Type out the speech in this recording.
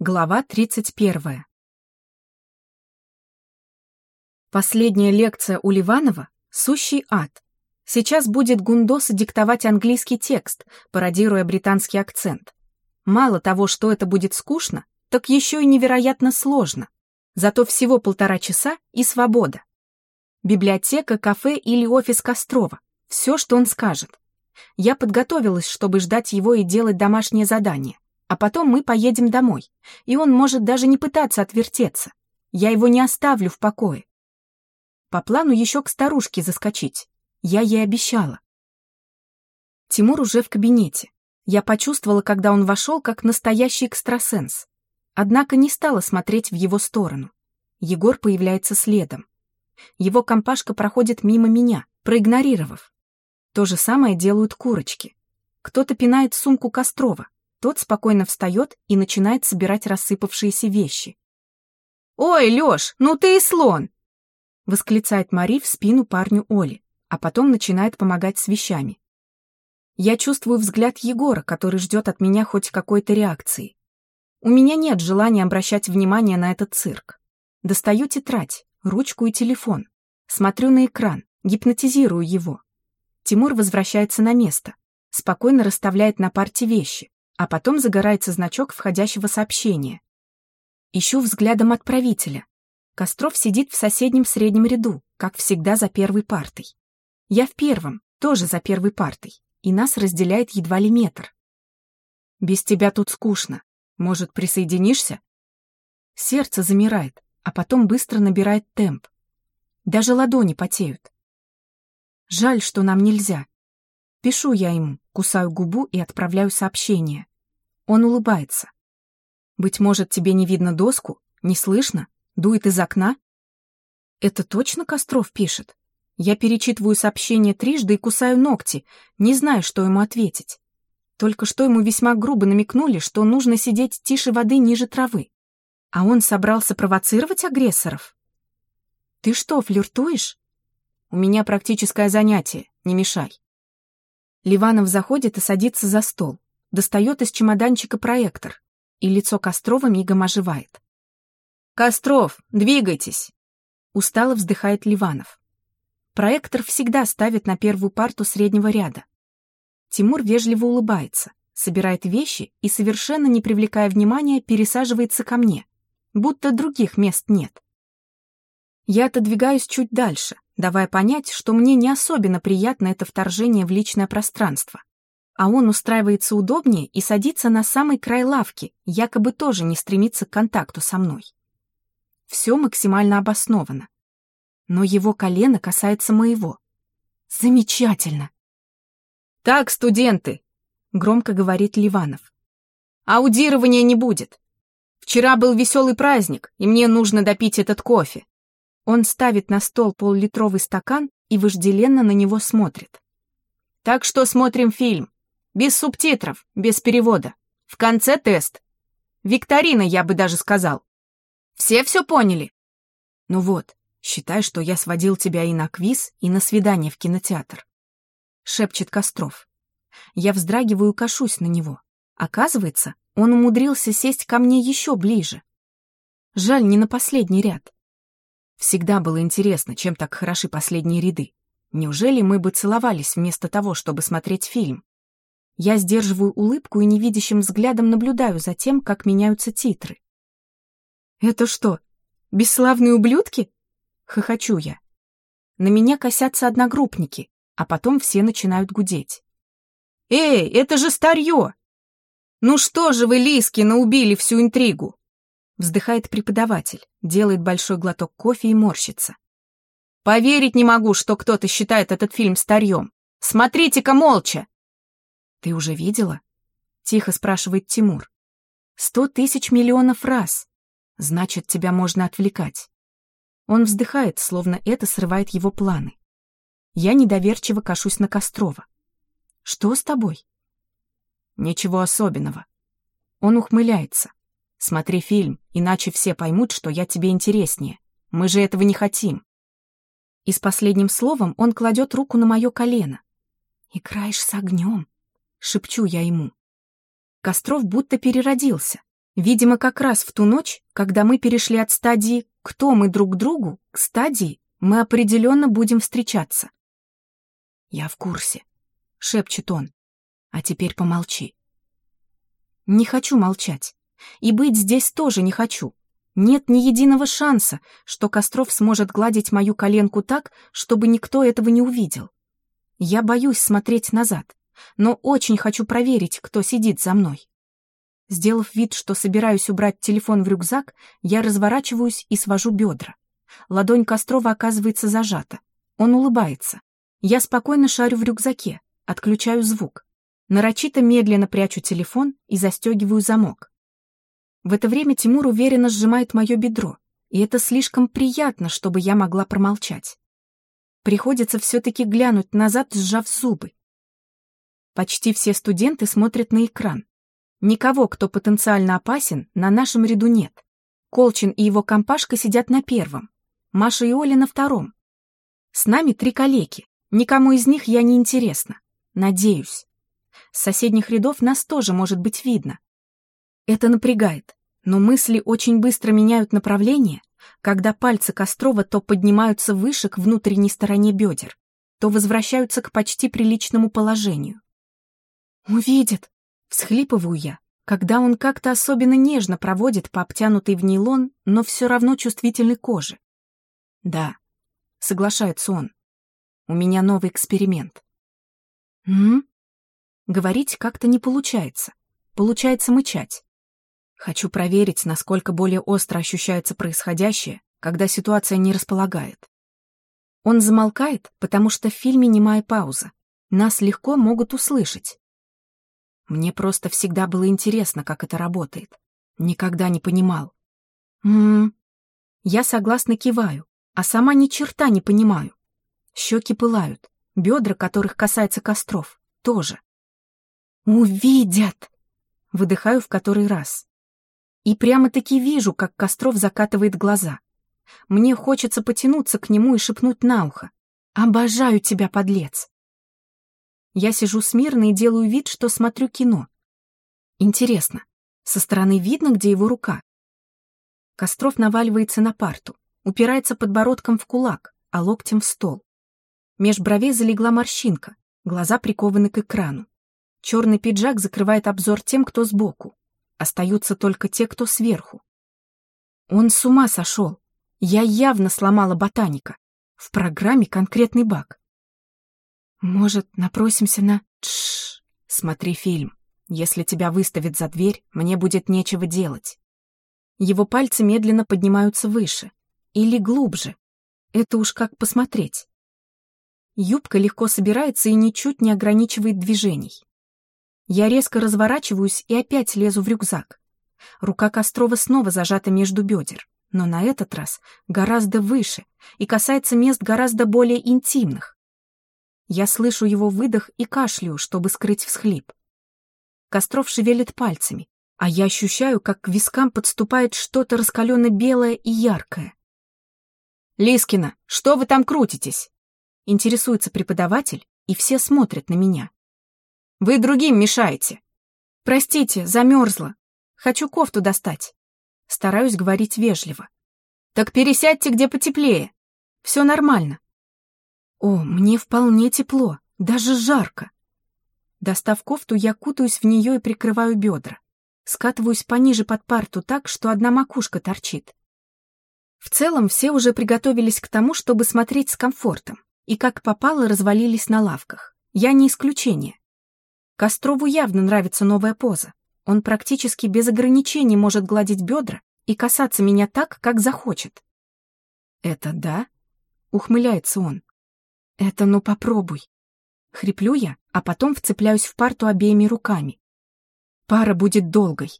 Глава 31. Последняя лекция у Ливанова — сущий ад. Сейчас будет Гундоса диктовать английский текст, пародируя британский акцент. Мало того, что это будет скучно, так еще и невероятно сложно. Зато всего полтора часа и свобода. Библиотека, кафе или офис Кострова. Все, что он скажет. Я подготовилась, чтобы ждать его и делать домашнее задание. А потом мы поедем домой, и он может даже не пытаться отвертеться. Я его не оставлю в покое. По плану еще к старушке заскочить. Я ей обещала. Тимур уже в кабинете. Я почувствовала, когда он вошел, как настоящий экстрасенс. Однако не стала смотреть в его сторону. Егор появляется следом. Его компашка проходит мимо меня, проигнорировав. То же самое делают курочки. Кто-то пинает сумку Кострова, тот спокойно встает и начинает собирать рассыпавшиеся вещи. «Ой, Лёш, ну ты и слон!» восклицает Мари в спину парню Оли, а потом начинает помогать с вещами. Я чувствую взгляд Егора, который ждет от меня хоть какой-то реакции. У меня нет желания обращать внимание на этот цирк. Достаю тетрадь, ручку и телефон. Смотрю на экран, гипнотизирую его. Тимур возвращается на место, спокойно расставляет на парте вещи, а потом загорается значок входящего сообщения. Ищу взглядом отправителя. Костров сидит в соседнем среднем ряду, как всегда за первой партой. Я в первом, тоже за первой партой, и нас разделяет едва ли метр. Без тебя тут скучно. Может, присоединишься? Сердце замирает, а потом быстро набирает темп. Даже ладони потеют. Жаль, что нам нельзя. Пишу я ему, кусаю губу и отправляю сообщение. Он улыбается. «Быть может, тебе не видно доску? Не слышно? Дует из окна?» «Это точно Костров пишет?» Я перечитываю сообщение трижды и кусаю ногти, не знаю, что ему ответить. Только что ему весьма грубо намекнули, что нужно сидеть тише воды ниже травы. А он собрался провоцировать агрессоров? «Ты что, флиртуешь?» «У меня практическое занятие, не мешай». Ливанов заходит и садится за стол достает из чемоданчика проектор, и лицо Кострова мигом оживает. «Костров, двигайтесь!» Устало вздыхает Ливанов. Проектор всегда ставит на первую парту среднего ряда. Тимур вежливо улыбается, собирает вещи и, совершенно не привлекая внимания, пересаживается ко мне, будто других мест нет. Я отодвигаюсь чуть дальше, давая понять, что мне не особенно приятно это вторжение в личное пространство а он устраивается удобнее и садится на самый край лавки, якобы тоже не стремится к контакту со мной. Все максимально обосновано. Но его колено касается моего. Замечательно. «Так, студенты!» — громко говорит Ливанов. «Аудирования не будет. Вчера был веселый праздник, и мне нужно допить этот кофе». Он ставит на стол поллитровый стакан и вожделенно на него смотрит. «Так что смотрим фильм. Без субтитров, без перевода. В конце тест. Викторина, я бы даже сказал. Все все поняли? Ну вот, считай, что я сводил тебя и на квиз, и на свидание в кинотеатр. Шепчет Костров. Я вздрагиваю и кашусь на него. Оказывается, он умудрился сесть ко мне еще ближе. Жаль, не на последний ряд. Всегда было интересно, чем так хороши последние ряды. Неужели мы бы целовались вместо того, чтобы смотреть фильм? Я сдерживаю улыбку и невидящим взглядом наблюдаю за тем, как меняются титры. «Это что, бесславные ублюдки?» — хохочу я. На меня косятся одногруппники, а потом все начинают гудеть. «Эй, это же старье! Ну что же вы, Лискина, убили всю интригу?» Вздыхает преподаватель, делает большой глоток кофе и морщится. «Поверить не могу, что кто-то считает этот фильм старьем. Смотрите-ка молча!» «Ты уже видела?» — тихо спрашивает Тимур. «Сто тысяч миллионов раз. Значит, тебя можно отвлекать». Он вздыхает, словно это срывает его планы. Я недоверчиво кашусь на Кострова. «Что с тобой?» «Ничего особенного». Он ухмыляется. «Смотри фильм, иначе все поймут, что я тебе интереснее. Мы же этого не хотим». И с последним словом он кладет руку на мое колено. «Играешь с огнем», — шепчу я ему. Костров будто переродился. Видимо, как раз в ту ночь, когда мы перешли от стадии «кто мы друг другу» к стадии «мы определенно будем встречаться». «Я в курсе», — шепчет он. «А теперь помолчи». Не хочу молчать. И быть здесь тоже не хочу. Нет ни единого шанса, что Костров сможет гладить мою коленку так, чтобы никто этого не увидел. Я боюсь смотреть назад, но очень хочу проверить, кто сидит за мной. Сделав вид, что собираюсь убрать телефон в рюкзак, я разворачиваюсь и свожу бедра. Ладонь Кострова оказывается зажата. Он улыбается. Я спокойно шарю в рюкзаке, отключаю звук. Нарочито медленно прячу телефон и застегиваю замок. В это время Тимур уверенно сжимает мое бедро, и это слишком приятно, чтобы я могла промолчать. Приходится все-таки глянуть назад, сжав зубы. Почти все студенты смотрят на экран, Никого, кто потенциально опасен, на нашем ряду нет. Колчин и его компашка сидят на первом, Маша и Оля на втором. С нами три калеки, никому из них я не интересна. Надеюсь. С соседних рядов нас тоже может быть видно. Это напрягает, но мысли очень быстро меняют направление, когда пальцы Кострова то поднимаются выше к внутренней стороне бедер, то возвращаются к почти приличному положению. «Увидит!» Всхлипываю я, когда он как-то особенно нежно проводит по обтянутой в нейлон, но все равно чувствительной коже. Да, соглашается он. У меня новый эксперимент. М? Говорить как-то не получается. Получается мычать. Хочу проверить, насколько более остро ощущается происходящее, когда ситуация не располагает. Он замолкает, потому что в фильме немая пауза. Нас легко могут услышать. Мне просто всегда было интересно, как это работает. Никогда не понимал. Ммм. Я согласно киваю, а сама ни черта не понимаю. Щеки пылают, бедра, которых касается костров, тоже. «Увидят!» Выдыхаю в который раз. И прямо-таки вижу, как Костров закатывает глаза. Мне хочется потянуться к нему и шепнуть на ухо. «Обожаю тебя, подлец!» Я сижу смирно и делаю вид, что смотрю кино. Интересно, со стороны видно, где его рука? Костров наваливается на парту, упирается подбородком в кулак, а локтем в стол. Меж бровей залегла морщинка, глаза прикованы к экрану. Черный пиджак закрывает обзор тем, кто сбоку. Остаются только те, кто сверху. Он с ума сошел. Я явно сломала ботаника. В программе конкретный баг. «Может, напросимся на...» «Тш, смотри фильм. Если тебя выставят за дверь, мне будет нечего делать». Его пальцы медленно поднимаются выше. Или глубже. Это уж как посмотреть. Юбка легко собирается и ничуть не ограничивает движений. Я резко разворачиваюсь и опять лезу в рюкзак. Рука Кострова снова зажата между бедер, но на этот раз гораздо выше и касается мест гораздо более интимных. Я слышу его выдох и кашляю, чтобы скрыть всхлип. Костров шевелит пальцами, а я ощущаю, как к вискам подступает что-то раскаленно-белое и яркое. «Лискина, что вы там крутитесь?» Интересуется преподаватель, и все смотрят на меня. «Вы другим мешаете!» «Простите, замерзла. Хочу кофту достать». Стараюсь говорить вежливо. «Так пересядьте где потеплее. Все нормально. О, мне вполне тепло, даже жарко. Достав кофту, я кутаюсь в нее и прикрываю бедра. Скатываюсь пониже под парту так, что одна макушка торчит. В целом, все уже приготовились к тому, чтобы смотреть с комфортом, и как попало развалились на лавках. Я не исключение. Кострову явно нравится новая поза. Он практически без ограничений может гладить бедра и касаться меня так, как захочет. «Это да?» — ухмыляется он. «Это ну попробуй». Хриплю я, а потом вцепляюсь в парту обеими руками. Пара будет долгой.